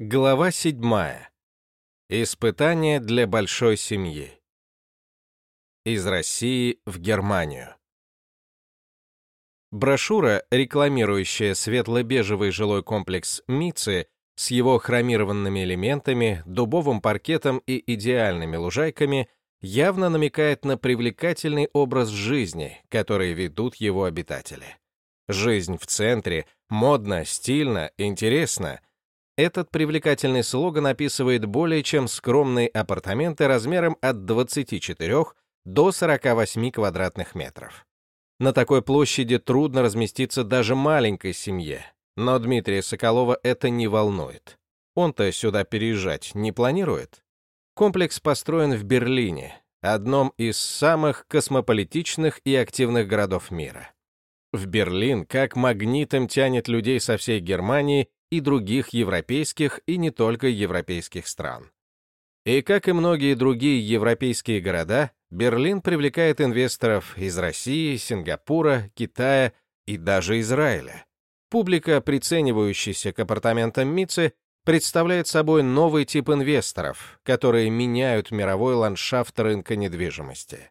Глава 7. Испытание для большой семьи. Из России в Германию. Брошюра, рекламирующая светло-бежевый жилой комплекс Мицы с его хромированными элементами, дубовым паркетом и идеальными лужайками, явно намекает на привлекательный образ жизни, который ведут его обитатели. Жизнь в центре, модно, стильно, интересно — этот привлекательный слоган описывает более чем скромные апартаменты размером от 24 до 48 квадратных метров. На такой площади трудно разместиться даже маленькой семье, но Дмитрия Соколова это не волнует. Он-то сюда переезжать не планирует. Комплекс построен в Берлине, одном из самых космополитичных и активных городов мира. В Берлин как магнитом тянет людей со всей Германии и других европейских и не только европейских стран. И как и многие другие европейские города, Берлин привлекает инвесторов из России, Сингапура, Китая и даже Израиля. Публика, приценивающаяся к апартаментам Митцы, представляет собой новый тип инвесторов, которые меняют мировой ландшафт рынка недвижимости.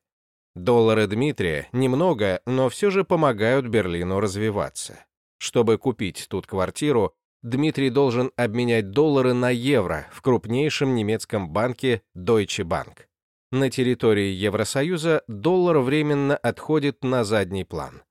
Доллары Дмитрия немного, но все же помогают Берлину развиваться. Чтобы купить тут квартиру, Дмитрий должен обменять доллары на евро в крупнейшем немецком банке Deutsche Bank. На территории Евросоюза доллар временно отходит на задний план.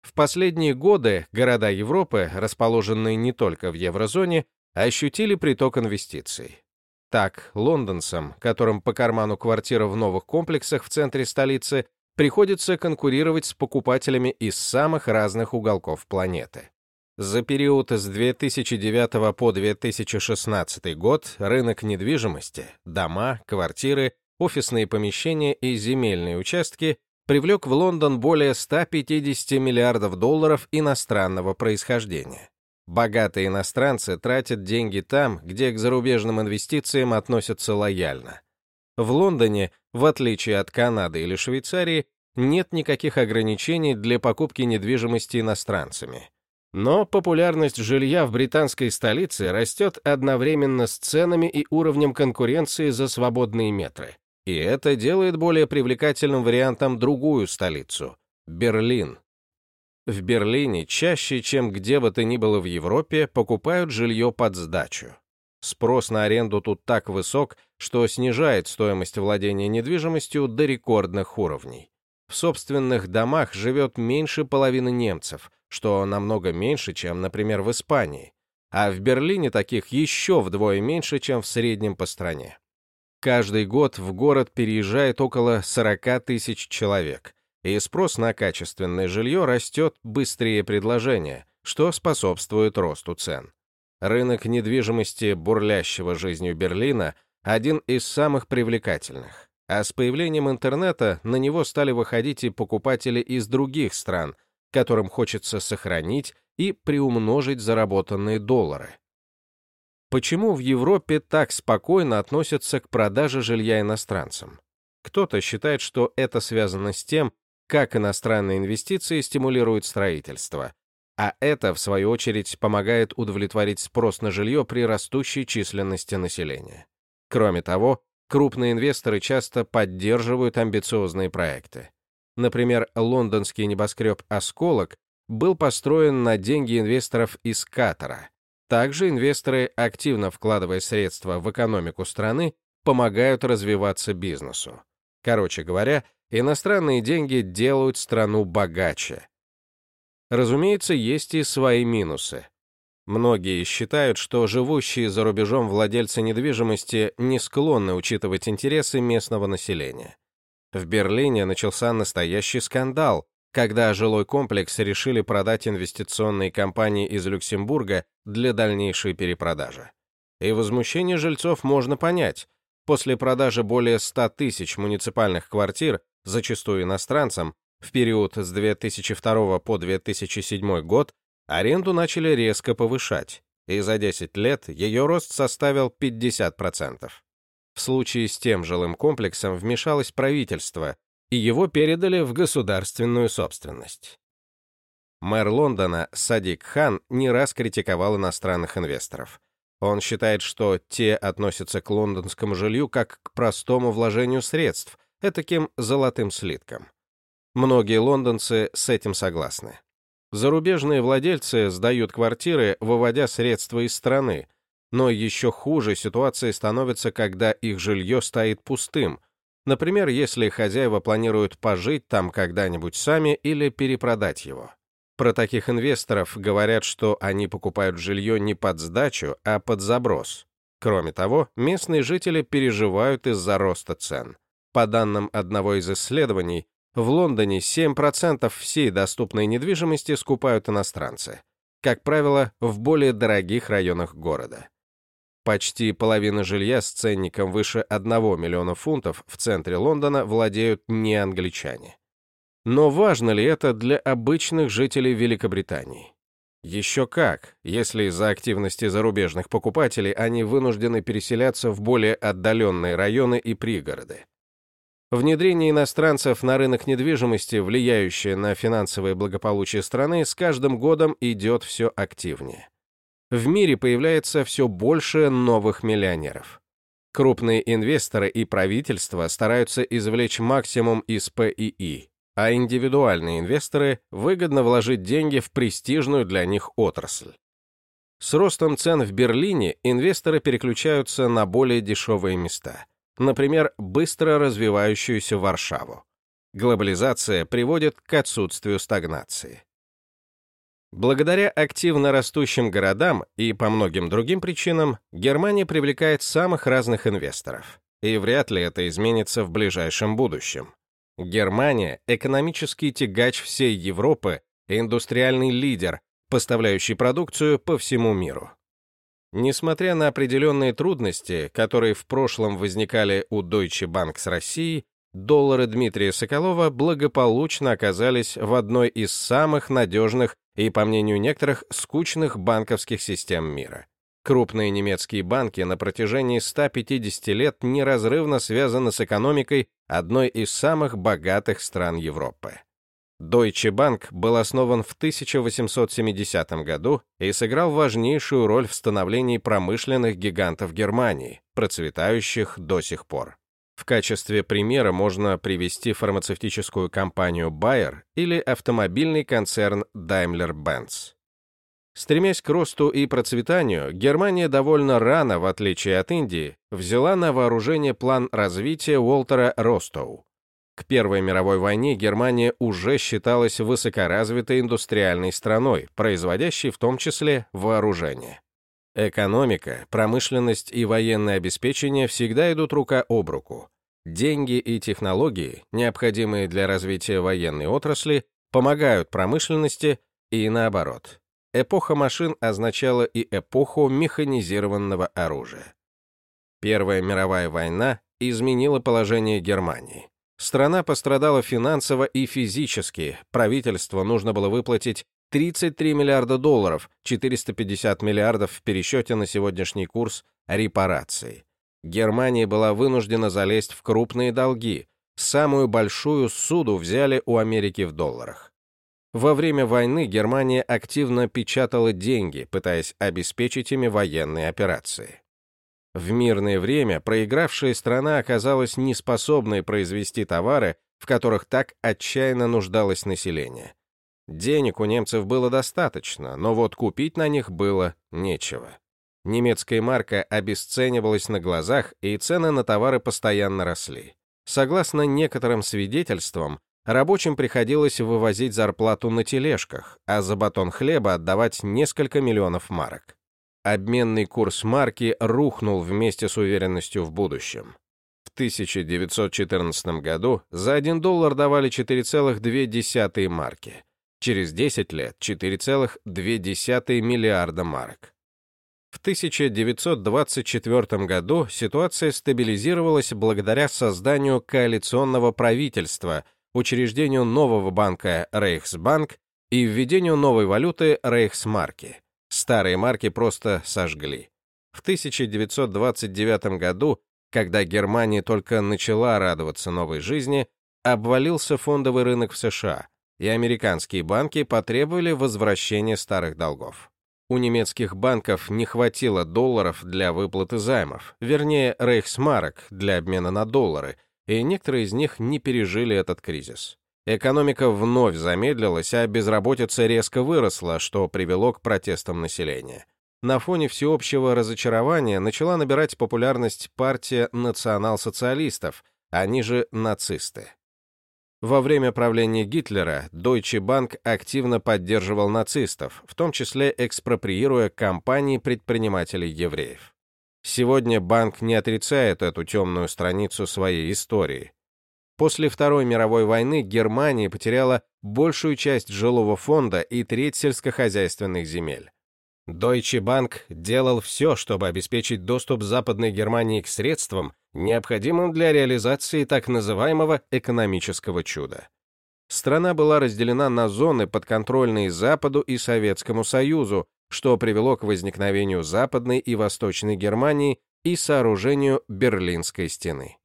В последние годы города Европы, расположенные не только в еврозоне, ощутили приток инвестиций. Так, лондонцам, которым по карману квартира в новых комплексах в центре столицы, приходится конкурировать с покупателями из самых разных уголков планеты. За период с 2009 по 2016 год рынок недвижимости, дома, квартиры, офисные помещения и земельные участки привлек в Лондон более 150 миллиардов долларов иностранного происхождения. Богатые иностранцы тратят деньги там, где к зарубежным инвестициям относятся лояльно. В Лондоне, в отличие от Канады или Швейцарии, нет никаких ограничений для покупки недвижимости иностранцами. Но популярность жилья в британской столице растет одновременно с ценами и уровнем конкуренции за свободные метры. И это делает более привлекательным вариантом другую столицу — Берлин. В Берлине чаще, чем где бы то ни было в Европе, покупают жилье под сдачу. Спрос на аренду тут так высок, что снижает стоимость владения недвижимостью до рекордных уровней. В собственных домах живет меньше половины немцев, что намного меньше, чем, например, в Испании, а в Берлине таких еще вдвое меньше, чем в среднем по стране. Каждый год в город переезжает около 40 тысяч человек, и спрос на качественное жилье растет быстрее предложения, что способствует росту цен. Рынок недвижимости бурлящего жизнью Берлина один из самых привлекательных, а с появлением интернета на него стали выходить и покупатели из других стран, которым хочется сохранить и приумножить заработанные доллары. Почему в Европе так спокойно относятся к продаже жилья иностранцам? Кто-то считает, что это связано с тем, как иностранные инвестиции стимулируют строительство, а это, в свою очередь, помогает удовлетворить спрос на жилье при растущей численности населения. Кроме того, крупные инвесторы часто поддерживают амбициозные проекты. Например, лондонский небоскреб «Осколок» был построен на деньги инвесторов из Катара. Также инвесторы, активно вкладывая средства в экономику страны, помогают развиваться бизнесу. Короче говоря, иностранные деньги делают страну богаче. Разумеется, есть и свои минусы. Многие считают, что живущие за рубежом владельцы недвижимости не склонны учитывать интересы местного населения. В Берлине начался настоящий скандал, когда жилой комплекс решили продать инвестиционные компании из Люксембурга для дальнейшей перепродажи. И возмущение жильцов можно понять. После продажи более 100 тысяч муниципальных квартир, зачастую иностранцам, в период с 2002 по 2007 год аренду начали резко повышать, и за 10 лет ее рост составил 50%. В случае с тем жилым комплексом вмешалось правительство, и его передали в государственную собственность. Мэр Лондона Садик Хан не раз критиковал иностранных инвесторов. Он считает, что те относятся к лондонскому жилью как к простому вложению средств, этаким золотым слитком. Многие лондонцы с этим согласны. Зарубежные владельцы сдают квартиры, выводя средства из страны, но еще хуже ситуация становится, когда их жилье стоит пустым, например, если хозяева планируют пожить там когда-нибудь сами или перепродать его. Про таких инвесторов говорят, что они покупают жилье не под сдачу, а под заброс. Кроме того, местные жители переживают из-за роста цен. По данным одного из исследований, в Лондоне 7% всей доступной недвижимости скупают иностранцы. Как правило, в более дорогих районах города. Почти половина жилья с ценником выше 1 миллиона фунтов в центре Лондона владеют не англичане. Но важно ли это для обычных жителей Великобритании? Еще как, если из-за активности зарубежных покупателей они вынуждены переселяться в более отдаленные районы и пригороды. Внедрение иностранцев на рынок недвижимости, влияющее на финансовое благополучие страны, с каждым годом идет все активнее. В мире появляется все больше новых миллионеров. Крупные инвесторы и правительства стараются извлечь максимум из ПИИ, а индивидуальные инвесторы выгодно вложить деньги в престижную для них отрасль. С ростом цен в Берлине инвесторы переключаются на более дешевые места, например, быстро развивающуюся Варшаву. Глобализация приводит к отсутствию стагнации. Благодаря активно растущим городам и по многим другим причинам Германия привлекает самых разных инвесторов, и вряд ли это изменится в ближайшем будущем. Германия — экономический тягач всей Европы и индустриальный лидер, поставляющий продукцию по всему миру. Несмотря на определенные трудности, которые в прошлом возникали у Deutsche Bank с Россией, доллары Дмитрия Соколова благополучно оказались в одной из самых надежных и, по мнению некоторых, скучных банковских систем мира. Крупные немецкие банки на протяжении 150 лет неразрывно связаны с экономикой одной из самых богатых стран Европы. Deutsche Bank был основан в 1870 году и сыграл важнейшую роль в становлении промышленных гигантов Германии, процветающих до сих пор. В качестве примера можно привести фармацевтическую компанию Bayer или автомобильный концерн Daimler-Benz. Стремясь к росту и процветанию, Германия довольно рано, в отличие от Индии, взяла на вооружение план развития Уолтера Ростоу. К Первой мировой войне Германия уже считалась высокоразвитой индустриальной страной, производящей в том числе вооружение. Экономика, промышленность и военное обеспечение всегда идут рука об руку. Деньги и технологии, необходимые для развития военной отрасли, помогают промышленности и наоборот. Эпоха машин означала и эпоху механизированного оружия. Первая мировая война изменила положение Германии. Страна пострадала финансово и физически, правительству нужно было выплатить 33 миллиарда долларов, 450 миллиардов в пересчете на сегодняшний курс репараций. Германия была вынуждена залезть в крупные долги, самую большую суду взяли у Америки в долларах. Во время войны Германия активно печатала деньги, пытаясь обеспечить ими военные операции. В мирное время проигравшая страна оказалась неспособной произвести товары, в которых так отчаянно нуждалось население. Денег у немцев было достаточно, но вот купить на них было нечего. Немецкая марка обесценивалась на глазах, и цены на товары постоянно росли. Согласно некоторым свидетельствам, Рабочим приходилось вывозить зарплату на тележках, а за батон хлеба отдавать несколько миллионов марок. Обменный курс марки рухнул вместе с уверенностью в будущем. В 1914 году за 1 доллар давали 4,2 марки. Через 10 лет 4,2 миллиарда марок. В 1924 году ситуация стабилизировалась благодаря созданию коалиционного правительства – учреждению нового банка Рейхсбанк и введению новой валюты Рейхсмарки. Старые марки просто сожгли. В 1929 году, когда Германия только начала радоваться новой жизни, обвалился фондовый рынок в США, и американские банки потребовали возвращения старых долгов. У немецких банков не хватило долларов для выплаты займов, вернее, рейхсмарок для обмена на доллары, и некоторые из них не пережили этот кризис. Экономика вновь замедлилась, а безработица резко выросла, что привело к протестам населения. На фоне всеобщего разочарования начала набирать популярность партия национал-социалистов, они же нацисты. Во время правления Гитлера Deutsche Bank активно поддерживал нацистов, в том числе экспроприируя компании предпринимателей-евреев. Сегодня банк не отрицает эту темную страницу своей истории. После Второй мировой войны Германия потеряла большую часть жилого фонда и треть сельскохозяйственных земель. Deutsche Bank делал все, чтобы обеспечить доступ Западной Германии к средствам, необходимым для реализации так называемого экономического чуда. Страна была разделена на зоны, подконтрольные Западу и Советскому Союзу, что привело к возникновению Западной и Восточной Германии и сооружению Берлинской стены.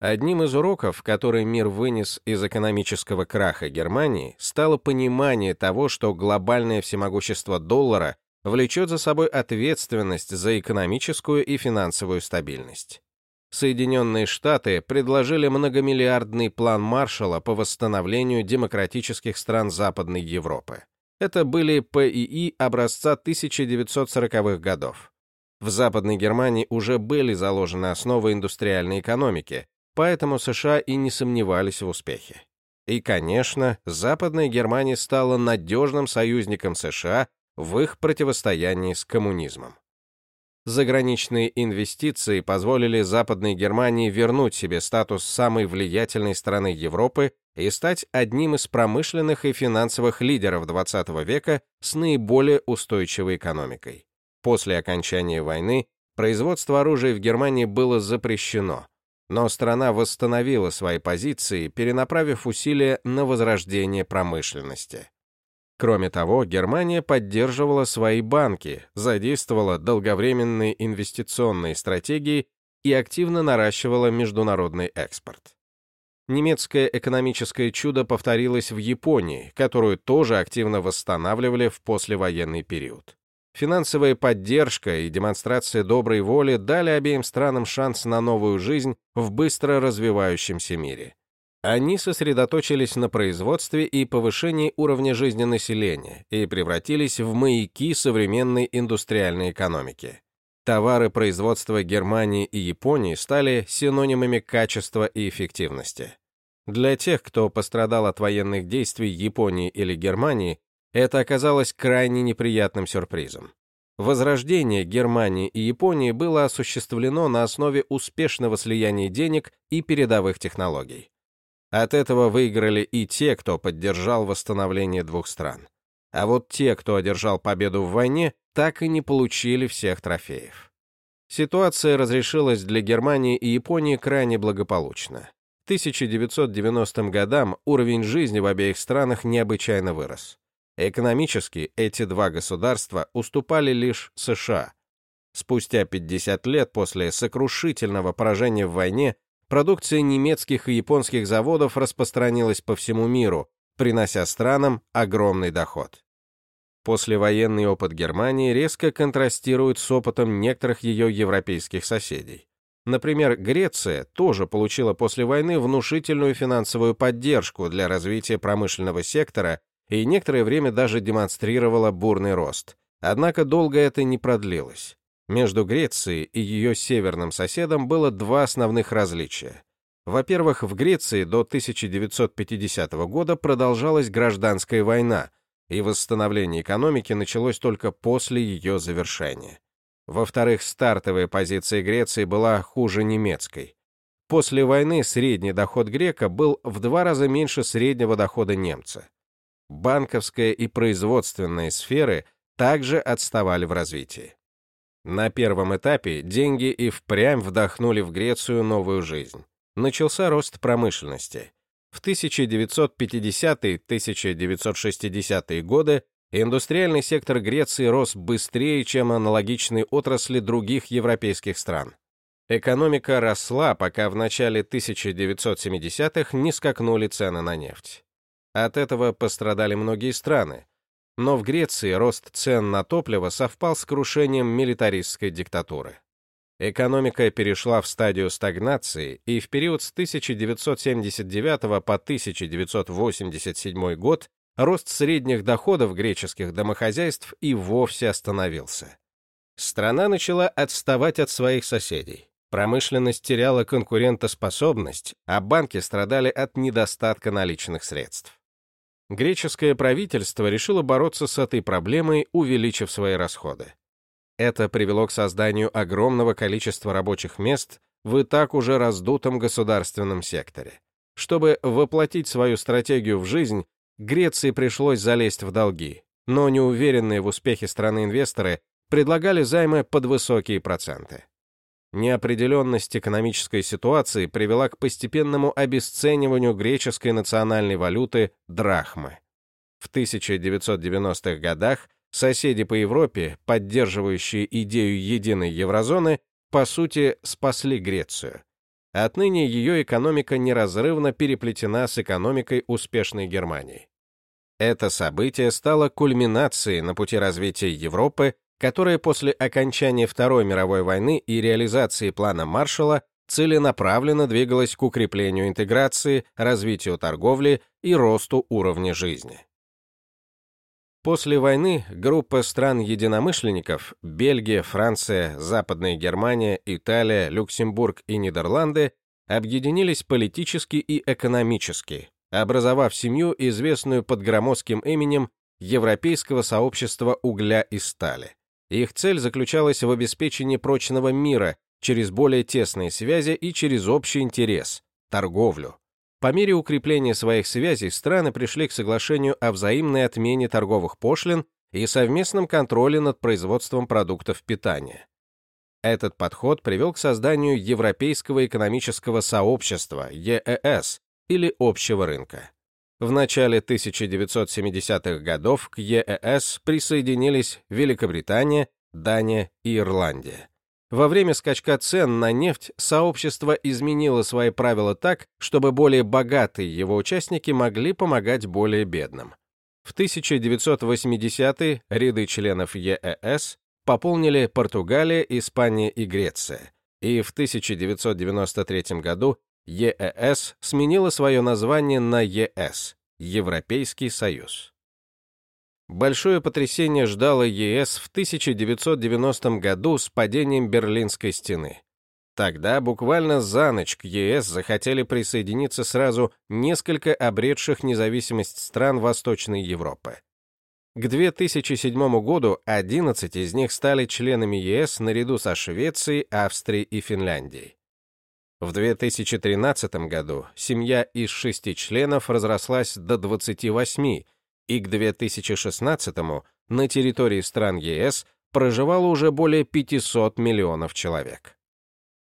Одним из уроков, который мир вынес из экономического краха Германии, стало понимание того, что глобальное всемогущество доллара влечет за собой ответственность за экономическую и финансовую стабильность. Соединенные Штаты предложили многомиллиардный план Маршалла по восстановлению демократических стран Западной Европы. Это были ПИИ образца 1940-х годов. В Западной Германии уже были заложены основы индустриальной экономики, поэтому США и не сомневались в успехе. И, конечно, Западная Германия стала надежным союзником США в их противостоянии с коммунизмом. Заграничные инвестиции позволили Западной Германии вернуть себе статус самой влиятельной страны Европы и стать одним из промышленных и финансовых лидеров XX века с наиболее устойчивой экономикой. После окончания войны производство оружия в Германии было запрещено, но страна восстановила свои позиции, перенаправив усилия на возрождение промышленности. Кроме того, Германия поддерживала свои банки, задействовала долговременные инвестиционные стратегии и активно наращивала международный экспорт. Немецкое экономическое чудо повторилось в Японии, которую тоже активно восстанавливали в послевоенный период. Финансовая поддержка и демонстрация доброй воли дали обеим странам шанс на новую жизнь в быстро развивающемся мире. Они сосредоточились на производстве и повышении уровня жизни населения и превратились в маяки современной индустриальной экономики. Товары производства Германии и Японии стали синонимами качества и эффективности. Для тех, кто пострадал от военных действий Японии или Германии, это оказалось крайне неприятным сюрпризом. Возрождение Германии и Японии было осуществлено на основе успешного слияния денег и передовых технологий. От этого выиграли и те, кто поддержал восстановление двух стран. А вот те, кто одержал победу в войне, так и не получили всех трофеев. Ситуация разрешилась для Германии и Японии крайне благополучно. К 1990 годам уровень жизни в обеих странах необычайно вырос. Экономически эти два государства уступали лишь США. Спустя 50 лет после сокрушительного поражения в войне продукция немецких и японских заводов распространилась по всему миру, принося странам огромный доход. Послевоенный опыт Германии резко контрастирует с опытом некоторых ее европейских соседей. Например, Греция тоже получила после войны внушительную финансовую поддержку для развития промышленного сектора и некоторое время даже демонстрировала бурный рост. Однако долго это не продлилось. Между Грецией и ее северным соседом было два основных различия. Во-первых, в Греции до 1950 года продолжалась гражданская война, и восстановление экономики началось только после ее завершения. Во-вторых, стартовая позиция Греции была хуже немецкой. После войны средний доход грека был в два раза меньше среднего дохода немца. Банковская и производственная сферы также отставали в развитии. На первом этапе деньги и впрямь вдохнули в Грецию новую жизнь. Начался рост промышленности. В 1950-1960-е годы индустриальный сектор Греции рос быстрее, чем аналогичные отрасли других европейских стран. Экономика росла, пока в начале 1970-х не скакнули цены на нефть. От этого пострадали многие страны, но в Греции рост цен на топливо совпал с крушением милитаристской диктатуры. Экономика перешла в стадию стагнации, и в период с 1979 по 1987 год рост средних доходов греческих домохозяйств и вовсе остановился. Страна начала отставать от своих соседей. Промышленность теряла конкурентоспособность, а банки страдали от недостатка наличных средств. Греческое правительство решило бороться с этой проблемой, увеличив свои расходы. Это привело к созданию огромного количества рабочих мест в и так уже раздутом государственном секторе. Чтобы воплотить свою стратегию в жизнь, Греции пришлось залезть в долги, но неуверенные в успехе страны инвесторы предлагали займы под высокие проценты. Неопределенность экономической ситуации привела к постепенному обесцениванию греческой национальной валюты драхмы. В 1990-х годах соседи по Европе, поддерживающие идею единой еврозоны, по сути, спасли Грецию. Отныне ее экономика неразрывно переплетена с экономикой успешной Германии. Это событие стало кульминацией на пути развития Европы которая после окончания Второй мировой войны и реализации плана Маршалла целенаправленно двигалась к укреплению интеграции, развитию торговли и росту уровня жизни. После войны группа стран-единомышленников – Бельгия, Франция, Западная Германия, Италия, Люксембург и Нидерланды – объединились политически и экономически, образовав семью, известную под громоздким именем Европейского сообщества угля и стали. Их цель заключалась в обеспечении прочного мира через более тесные связи и через общий интерес – торговлю. По мере укрепления своих связей страны пришли к соглашению о взаимной отмене торговых пошлин и совместном контроле над производством продуктов питания. Этот подход привел к созданию Европейского экономического сообщества, ЕЭС, или общего рынка. В начале 1970-х годов к ЕЭС присоединились Великобритания, Дания и Ирландия. Во время скачка цен на нефть сообщество изменило свои правила так, чтобы более богатые его участники могли помогать более бедным. В 1980-е ряды членов ЕЭС пополнили Португалия, Испания и Греция, и в 1993 году ЕЭС сменила свое название на ЕС – Европейский Союз. Большое потрясение ждало ЕС в 1990 году с падением Берлинской стены. Тогда буквально за ночь к ЕС захотели присоединиться сразу несколько обретших независимость стран Восточной Европы. К 2007 году 11 из них стали членами ЕС наряду со Швецией, Австрией и Финляндией. В 2013 году семья из шести членов разрослась до 28, и к 2016 на территории стран ЕС проживало уже более 500 миллионов человек.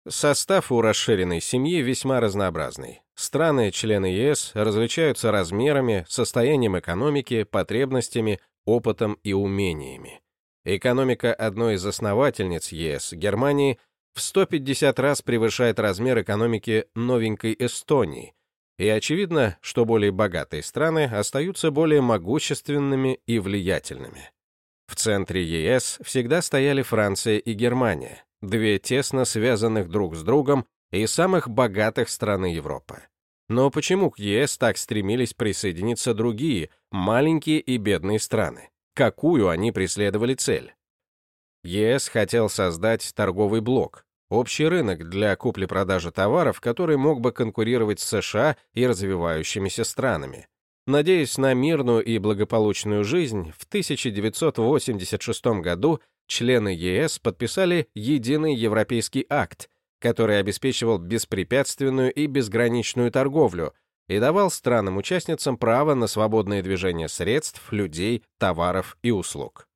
Состав у расширенной семьи весьма разнообразный. Страны, члены ЕС, различаются размерами, состоянием экономики, потребностями, опытом и умениями. Экономика одной из основательниц ЕС, Германии, в 150 раз превышает размер экономики новенькой Эстонии, и очевидно, что более богатые страны остаются более могущественными и влиятельными. В центре ЕС всегда стояли Франция и Германия, две тесно связанных друг с другом и самых богатых страны Европы. Но почему к ЕС так стремились присоединиться другие, маленькие и бедные страны? Какую они преследовали цель? ЕС хотел создать торговый блок, общий рынок для купли-продажи товаров, который мог бы конкурировать с США и развивающимися странами. Надеясь на мирную и благополучную жизнь, в 1986 году члены ЕС подписали Единый Европейский акт, который обеспечивал беспрепятственную и безграничную торговлю и давал странам-участницам право на свободное движение средств, людей, товаров и услуг.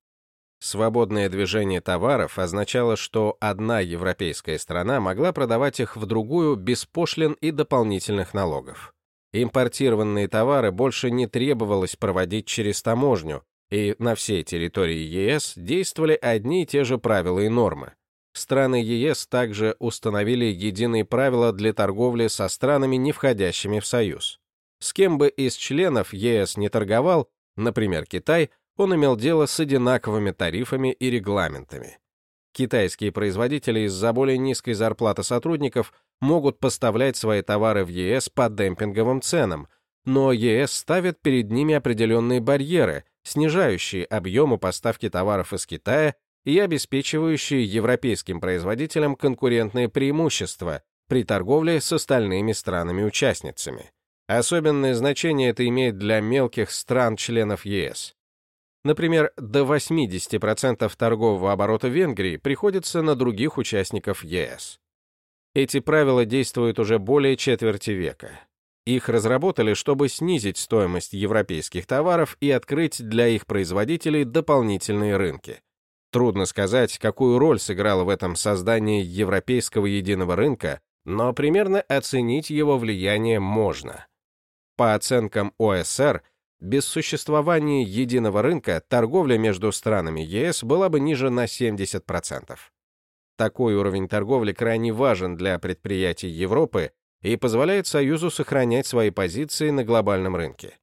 Свободное движение товаров означало, что одна европейская страна могла продавать их в другую без пошлин и дополнительных налогов. Импортированные товары больше не требовалось проводить через таможню, и на всей территории ЕС действовали одни и те же правила и нормы. Страны ЕС также установили единые правила для торговли со странами, не входящими в Союз. С кем бы из членов ЕС не торговал, например, Китай, он имел дело с одинаковыми тарифами и регламентами. Китайские производители из-за более низкой зарплаты сотрудников могут поставлять свои товары в ЕС по демпинговым ценам, но ЕС ставит перед ними определенные барьеры, снижающие объемы поставки товаров из Китая и обеспечивающие европейским производителям конкурентные преимущества при торговле с остальными странами-участницами. Особенное значение это имеет для мелких стран-членов ЕС. Например, до 80% торгового оборота Венгрии приходится на других участников ЕС. Эти правила действуют уже более четверти века. Их разработали, чтобы снизить стоимость европейских товаров и открыть для их производителей дополнительные рынки. Трудно сказать, какую роль сыграло в этом создание европейского единого рынка, но примерно оценить его влияние можно. По оценкам ОСР, без существования единого рынка торговля между странами ЕС была бы ниже на 70%. Такой уровень торговли крайне важен для предприятий Европы и позволяет Союзу сохранять свои позиции на глобальном рынке.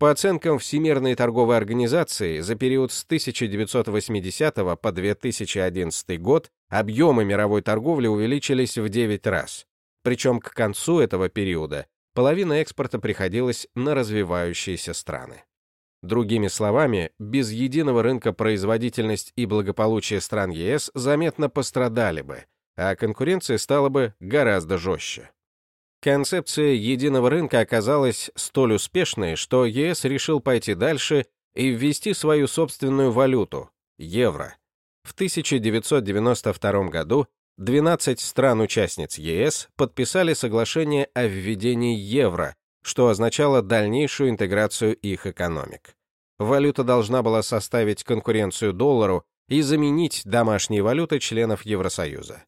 По оценкам Всемирной торговой организации, за период с 1980 по 2011 год объемы мировой торговли увеличились в 9 раз. Причем к концу этого периода половина экспорта приходилась на развивающиеся страны. Другими словами, без единого рынка производительность и благополучие стран ЕС заметно пострадали бы, а конкуренция стала бы гораздо жестче. Концепция единого рынка оказалась столь успешной, что ЕС решил пойти дальше и ввести свою собственную валюту – евро. В 1992 году 12 стран-участниц ЕС подписали соглашение о введении евро, что означало дальнейшую интеграцию их экономик. Валюта должна была составить конкуренцию доллару и заменить домашние валюты членов Евросоюза.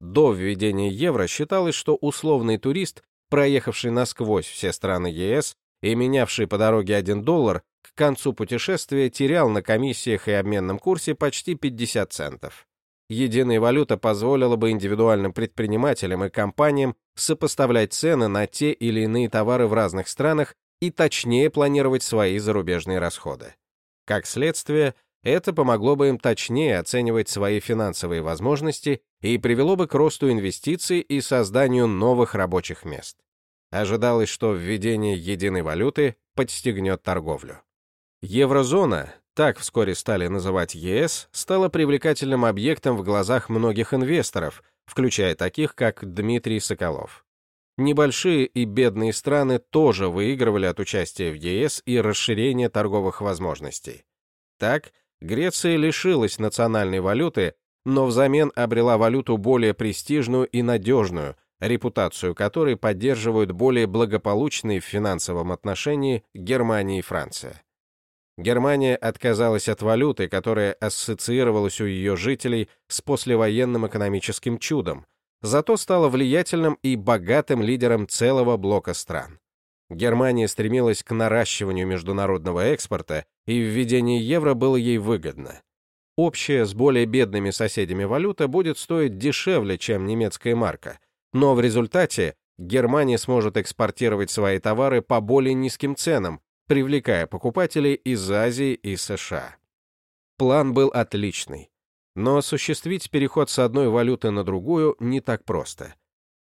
До введения евро считалось, что условный турист, проехавший насквозь все страны ЕС и менявший по дороге 1 доллар, к концу путешествия терял на комиссиях и обменном курсе почти 50 центов. Единая валюта позволила бы индивидуальным предпринимателям и компаниям сопоставлять цены на те или иные товары в разных странах и точнее планировать свои зарубежные расходы. Как следствие, это помогло бы им точнее оценивать свои финансовые возможности и привело бы к росту инвестиций и созданию новых рабочих мест. Ожидалось, что введение единой валюты подстегнет торговлю. Еврозона, так вскоре стали называть ЕС, стала привлекательным объектом в глазах многих инвесторов, включая таких, как Дмитрий Соколов. Небольшие и бедные страны тоже выигрывали от участия в ЕС и расширения торговых возможностей. Так, Греция лишилась национальной валюты, но взамен обрела валюту более престижную и надежную, репутацию которой поддерживают более благополучные в финансовом отношении Германия и Франция. Германия отказалась от валюты, которая ассоциировалась у ее жителей с послевоенным экономическим чудом, зато стала влиятельным и богатым лидером целого блока стран. Германия стремилась к наращиванию международного экспорта, и введение евро было ей выгодно. Общая с более бедными соседями валюта будет стоить дешевле, чем немецкая марка, но в результате Германия сможет экспортировать свои товары по более низким ценам, привлекая покупателей из Азии и США. План был отличный, но осуществить переход с одной валюты на другую не так просто.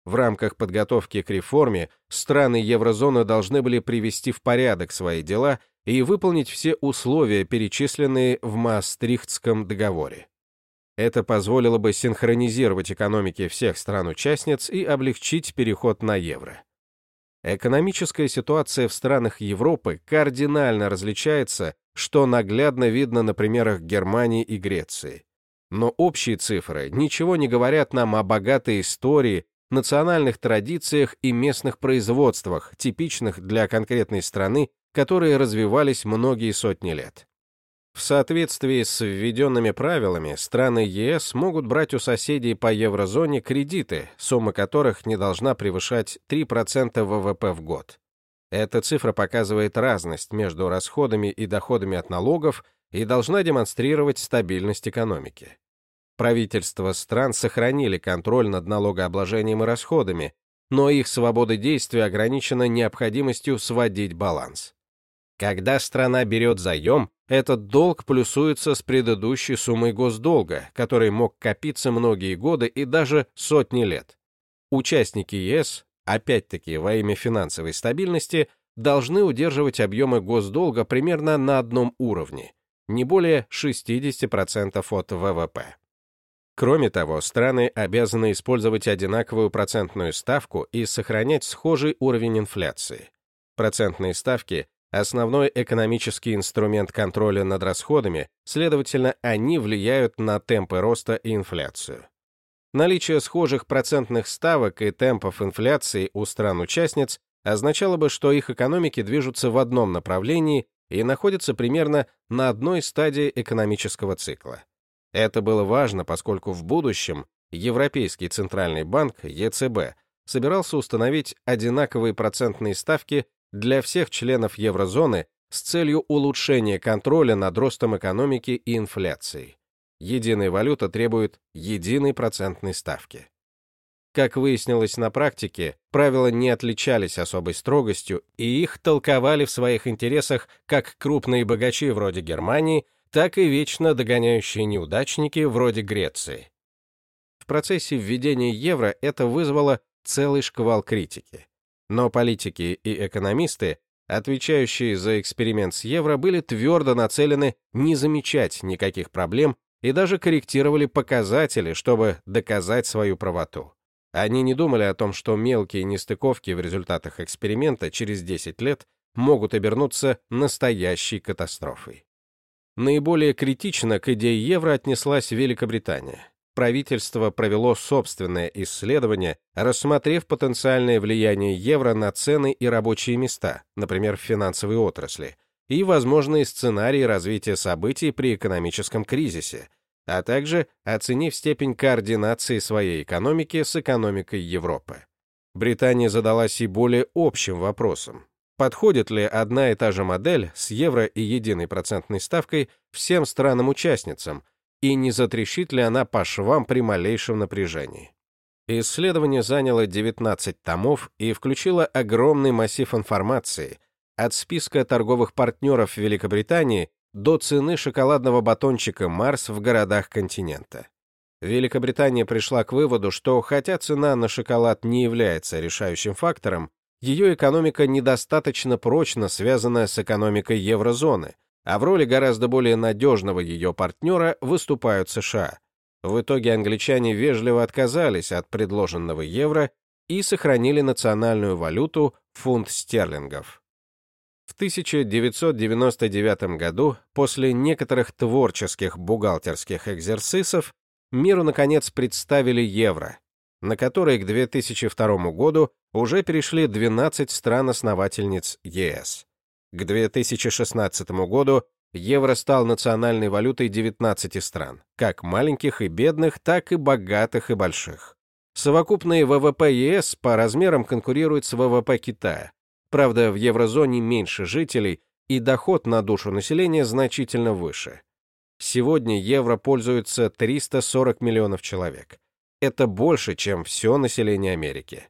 В рамках подготовки к реформе страны еврозоны должны были привести в порядок свои дела и выполнить все условия, перечисленные в Маастрихтском договоре. Это позволило бы синхронизировать экономики всех стран-участниц и облегчить переход на евро. Экономическая ситуация в странах Европы кардинально различается, что наглядно видно на примерах Германии и Греции. Но общие цифры ничего не говорят нам о богатой истории, национальных традициях и местных производствах, типичных для конкретной страны, которые развивались многие сотни лет. В соответствии с введенными правилами, страны ЕС могут брать у соседей по еврозоне кредиты, сумма которых не должна превышать 3% ВВП в год. Эта цифра показывает разность между расходами и доходами от налогов и должна демонстрировать стабильность экономики. Правительства стран сохранили контроль над налогообложением и расходами, но их свобода действия ограничена необходимостью сводить баланс. Когда страна берет заем, этот долг плюсуется с предыдущей суммой госдолга, который мог копиться многие годы и даже сотни лет. Участники ЕС, опять-таки во имя финансовой стабильности, должны удерживать объемы госдолга примерно на одном уровне, не более 60% от ВВП. Кроме того, страны обязаны использовать одинаковую процентную ставку и сохранять схожий уровень инфляции. Процентные ставки — основной экономический инструмент контроля над расходами, следовательно, они влияют на темпы роста и инфляцию. Наличие схожих процентных ставок и темпов инфляции у стран-участниц означало бы, что их экономики движутся в одном направлении и находятся примерно на одной стадии экономического цикла. Это было важно, поскольку в будущем Европейский Центральный банк, ЕЦБ, собирался установить одинаковые процентные ставки для всех членов еврозоны с целью улучшения контроля над ростом экономики и инфляцией. Единая валюта требует единой процентной ставки. Как выяснилось на практике, правила не отличались особой строгостью, и их толковали в своих интересах как крупные богачи вроде Германии, так и вечно догоняющие неудачники вроде Греции. В процессе введения евро это вызвало целый шквал критики. Но политики и экономисты, отвечающие за эксперимент с евро, были твердо нацелены не замечать никаких проблем и даже корректировали показатели, чтобы доказать свою правоту. Они не думали о том, что мелкие нестыковки в результатах эксперимента через 10 лет могут обернуться настоящей катастрофой. Наиболее критично к идее евро отнеслась Великобритания. Правительство провело собственное исследование, рассмотрев потенциальное влияние евро на цены и рабочие места, например, в финансовой отрасли, и возможные сценарии развития событий при экономическом кризисе, а также оценив степень координации своей экономики с экономикой Европы. Британия задалась и более общим вопросом, Подходит ли одна и та же модель с евро и единой процентной ставкой всем странам-участницам, и не затрещит ли она по швам при малейшем напряжении? Исследование заняло 19 томов и включило огромный массив информации, от списка торговых партнеров Великобритании до цены шоколадного батончика «Марс» в городах континента. Великобритания пришла к выводу, что хотя цена на шоколад не является решающим фактором, ее экономика недостаточно прочно связана с экономикой еврозоны, а в роли гораздо более надежного ее партнера выступают США. В итоге англичане вежливо отказались от предложенного евро и сохранили национальную валюту фунт стерлингов. В 1999 году, после некоторых творческих бухгалтерских экзерсисов, миру наконец представили евро, на который к 2002 году уже перешли 12 стран-основательниц ЕС. К 2016 году евро стал национальной валютой 19 стран, как маленьких и бедных, так и богатых и больших. Совокупный ВВП ЕС по размерам конкурирует с ВВП Китая. Правда, в еврозоне меньше жителей, и доход на душу населения значительно выше. Сегодня евро пользуется 340 миллионов человек это больше, чем все население Америки.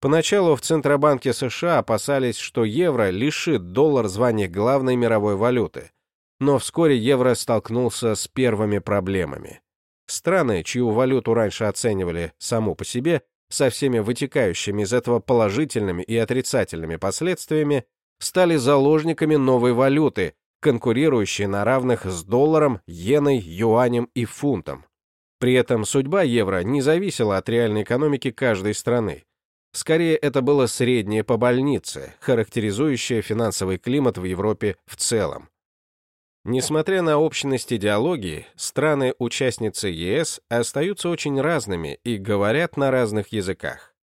Поначалу в Центробанке США опасались, что евро лишит доллар звания главной мировой валюты, но вскоре евро столкнулся с первыми проблемами. Страны, чью валюту раньше оценивали саму по себе, со всеми вытекающими из этого положительными и отрицательными последствиями, стали заложниками новой валюты, конкурирующей на равных с долларом, иеной, юанем и фунтом. При этом судьба евро не зависела от реальной экономики каждой страны. Скорее, это было среднее по больнице, характеризующее финансовый климат в Европе в целом. Несмотря на общность идеологии, страны-участницы ЕС остаются очень разными и говорят на разных языках.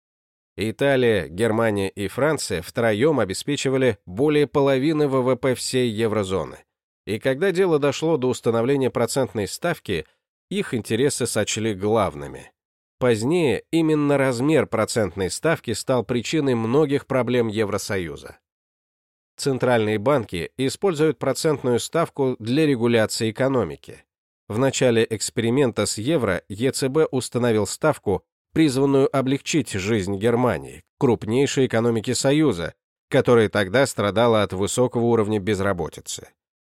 Италия, Германия и Франция втроем обеспечивали более половины ВВП всей еврозоны. И когда дело дошло до установления процентной ставки, их интересы сочли главными. Позднее именно размер процентной ставки стал причиной многих проблем Евросоюза. Центральные банки используют процентную ставку для регуляции экономики. В начале эксперимента с евро ЕЦБ установил ставку, призванную облегчить жизнь Германии, крупнейшей экономики Союза, которая тогда страдала от высокого уровня безработицы.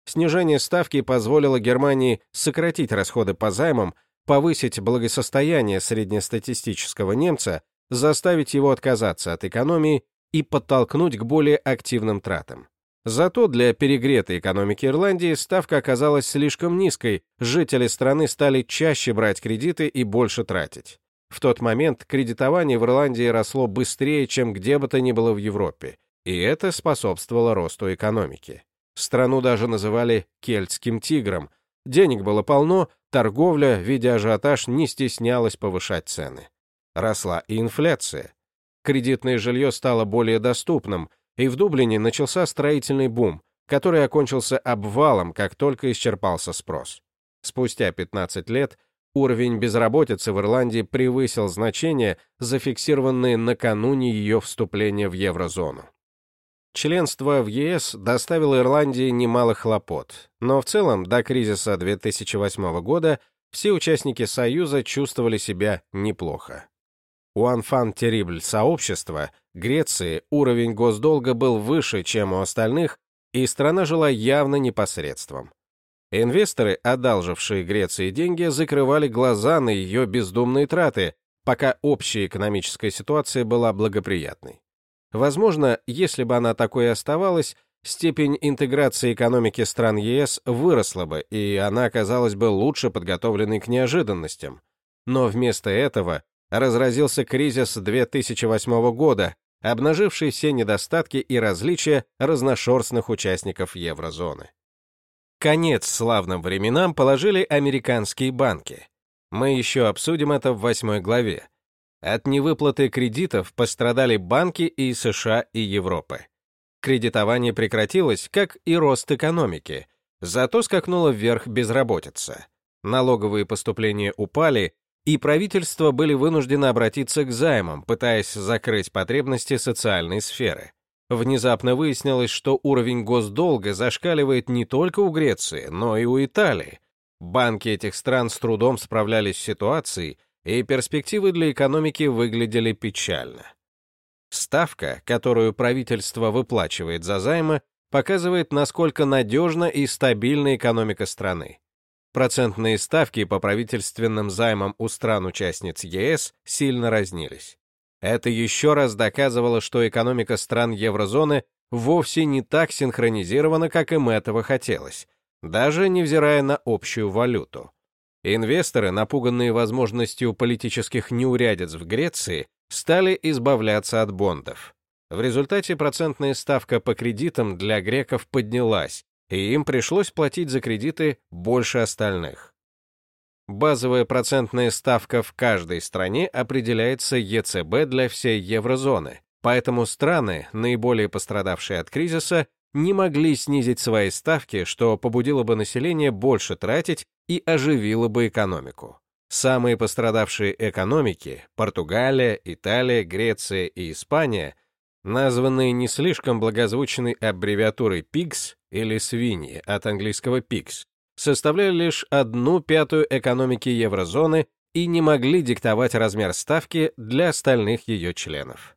Снижение ставки позволило Германии сократить расходы по займам, повысить благосостояние среднестатистического немца, заставить его отказаться от экономии и подтолкнуть к более активным тратам. Зато для перегретой экономики Ирландии ставка оказалась слишком низкой, жители страны стали чаще брать кредиты и больше тратить. В тот момент кредитование в Ирландии росло быстрее, чем где бы то ни было в Европе, и это способствовало росту экономики. Страну даже называли «кельтским тигром». Денег было полно, торговля, видя ажиотаж, не стеснялась повышать цены. Росла и инфляция. Кредитное жилье стало более доступным, и в Дублине начался строительный бум, который окончился обвалом, как только исчерпался спрос. Спустя 15 лет уровень безработицы в Ирландии превысил значения, зафиксированные накануне ее вступления в еврозону. Членство в ЕС доставило Ирландии немало хлопот, но в целом до кризиса 2008 года все участники Союза чувствовали себя неплохо. У Анфан Terrible сообщества Греции уровень госдолга был выше, чем у остальных, и страна жила явно непосредством. Инвесторы, одалжившие Греции деньги, закрывали глаза на ее бездумные траты, пока общая экономическая ситуация была благоприятной. Возможно, если бы она такой оставалась, степень интеграции экономики стран ЕС выросла бы, и она оказалась бы лучше подготовленной к неожиданностям. Но вместо этого разразился кризис 2008 года, обнаживший все недостатки и различия разношерстных участников еврозоны. Конец славным временам положили американские банки. Мы еще обсудим это в восьмой главе. От невыплаты кредитов пострадали банки и США, и Европы. Кредитование прекратилось, как и рост экономики, зато скакнула вверх безработица. Налоговые поступления упали, и правительства были вынуждены обратиться к займам, пытаясь закрыть потребности социальной сферы. Внезапно выяснилось, что уровень госдолга зашкаливает не только у Греции, но и у Италии. Банки этих стран с трудом справлялись с ситуацией, и перспективы для экономики выглядели печально. Ставка, которую правительство выплачивает за займы, показывает, насколько надежна и стабильна экономика страны. Процентные ставки по правительственным займам у стран-участниц ЕС сильно разнились. Это еще раз доказывало, что экономика стран еврозоны вовсе не так синхронизирована, как им этого хотелось, даже невзирая на общую валюту. Инвесторы, напуганные возможностью политических неурядиц в Греции, стали избавляться от бондов. В результате процентная ставка по кредитам для греков поднялась, и им пришлось платить за кредиты больше остальных. Базовая процентная ставка в каждой стране определяется ЕЦБ для всей еврозоны, поэтому страны, наиболее пострадавшие от кризиса, не могли снизить свои ставки, что побудило бы население больше тратить и оживило бы экономику. Самые пострадавшие экономики – Португалия, Италия, Греция и Испания, названные не слишком благозвучной аббревиатурой PIGS или свиньи от английского PIGS, составляли лишь одну пятую экономики еврозоны и не могли диктовать размер ставки для остальных ее членов.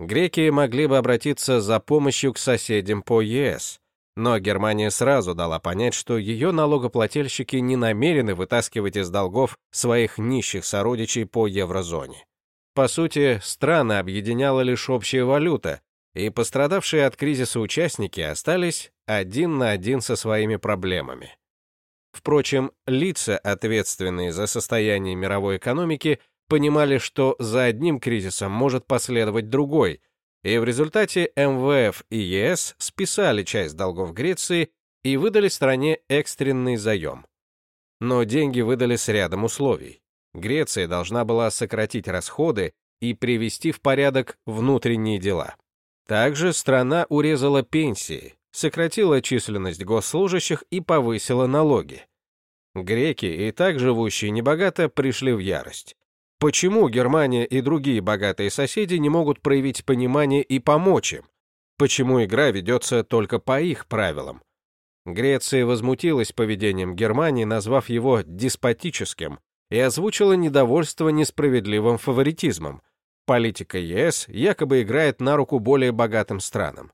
Греки могли бы обратиться за помощью к соседям по ЕС, но Германия сразу дала понять, что ее налогоплательщики не намерены вытаскивать из долгов своих нищих сородичей по еврозоне. По сути, страны объединяла лишь общая валюта, и пострадавшие от кризиса участники остались один на один со своими проблемами. Впрочем, лица, ответственные за состояние мировой экономики, понимали, что за одним кризисом может последовать другой, и в результате МВФ и ЕС списали часть долгов Греции и выдали стране экстренный заем. Но деньги выдали с рядом условий. Греция должна была сократить расходы и привести в порядок внутренние дела. Также страна урезала пенсии, сократила численность госслужащих и повысила налоги. Греки, и так живущие небогато, пришли в ярость. Почему Германия и другие богатые соседи не могут проявить понимание и помочь им? Почему игра ведется только по их правилам? Греция возмутилась поведением Германии, назвав его деспотическим, и озвучила недовольство несправедливым фаворитизмом. политика ЕС якобы играет на руку более богатым странам.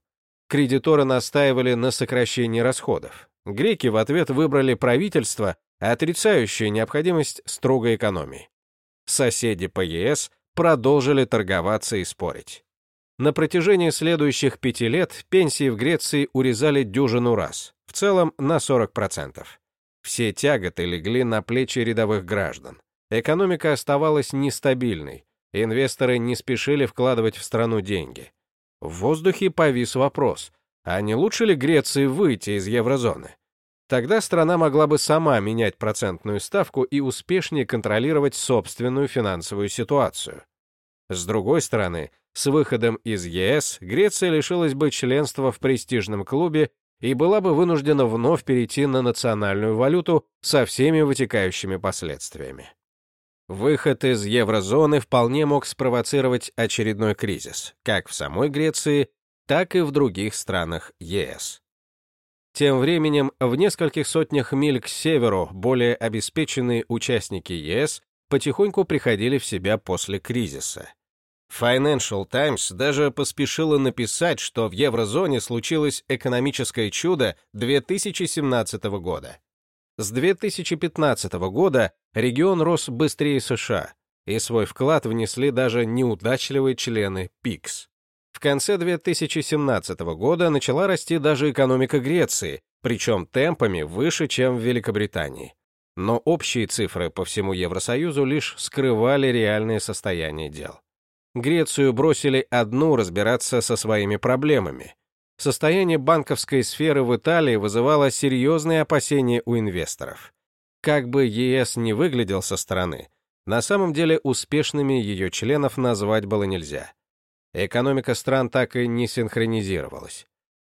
Кредиторы настаивали на сокращении расходов. Греки в ответ выбрали правительство, отрицающее необходимость строгой экономии. Соседи по ЕС продолжили торговаться и спорить. На протяжении следующих пяти лет пенсии в Греции урезали дюжину раз, в целом на 40%. Все тяготы легли на плечи рядовых граждан. Экономика оставалась нестабильной, инвесторы не спешили вкладывать в страну деньги. В воздухе повис вопрос, а не лучше ли Греции выйти из еврозоны? Тогда страна могла бы сама менять процентную ставку и успешнее контролировать собственную финансовую ситуацию. С другой стороны, с выходом из ЕС Греция лишилась бы членства в престижном клубе и была бы вынуждена вновь перейти на национальную валюту со всеми вытекающими последствиями. Выход из еврозоны вполне мог спровоцировать очередной кризис, как в самой Греции, так и в других странах ЕС. Тем временем, в нескольких сотнях миль к северу более обеспеченные участники ЕС потихоньку приходили в себя после кризиса. Financial Times даже поспешила написать, что в еврозоне случилось экономическое чудо 2017 года. С 2015 года регион рос быстрее США, и свой вклад внесли даже неудачливые члены ПИКС. В конце 2017 года начала расти даже экономика Греции, причем темпами выше, чем в Великобритании. Но общие цифры по всему Евросоюзу лишь скрывали реальное состояние дел. Грецию бросили одну разбираться со своими проблемами. Состояние банковской сферы в Италии вызывало серьезные опасения у инвесторов. Как бы ЕС не выглядел со стороны, на самом деле успешными ее членов назвать было нельзя. Экономика стран так и не синхронизировалась.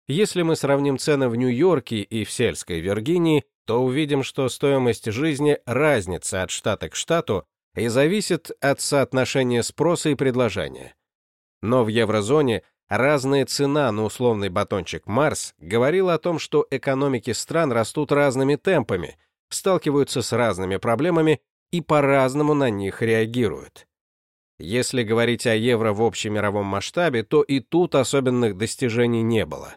Если мы сравним цены в Нью-Йорке и в сельской Виргинии, то увидим, что стоимость жизни разница от штата к штату и зависит от соотношения спроса и предложения. Но в еврозоне разная цена на условный батончик Марс говорила о том, что экономики стран растут разными темпами, сталкиваются с разными проблемами и по-разному на них реагируют. Если говорить о евро в общемировом масштабе, то и тут особенных достижений не было.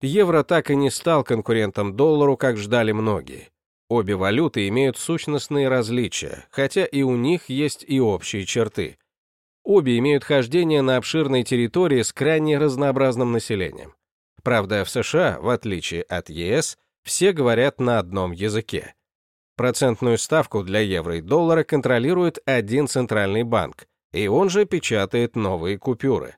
Евро так и не стал конкурентом доллару, как ждали многие. Обе валюты имеют сущностные различия, хотя и у них есть и общие черты. Обе имеют хождение на обширной территории с крайне разнообразным населением. Правда, в США, в отличие от ЕС, все говорят на одном языке. Процентную ставку для евро и доллара контролирует один центральный банк, и он же печатает новые купюры.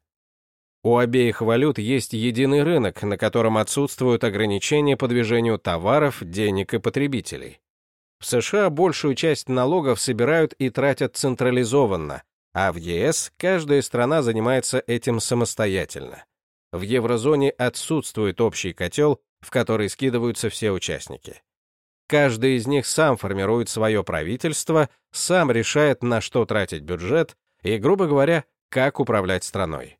У обеих валют есть единый рынок, на котором отсутствуют ограничения по движению товаров, денег и потребителей. В США большую часть налогов собирают и тратят централизованно, а в ЕС каждая страна занимается этим самостоятельно. В еврозоне отсутствует общий котел, в который скидываются все участники. Каждый из них сам формирует свое правительство, сам решает, на что тратить бюджет и, грубо говоря, как управлять страной.